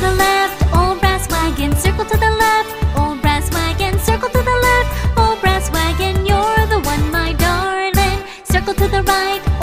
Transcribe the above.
the left, old brass wagon. Circle to the left, old brass wagon. Circle to the left, old brass wagon. You're the one, my darling. Circle to the right.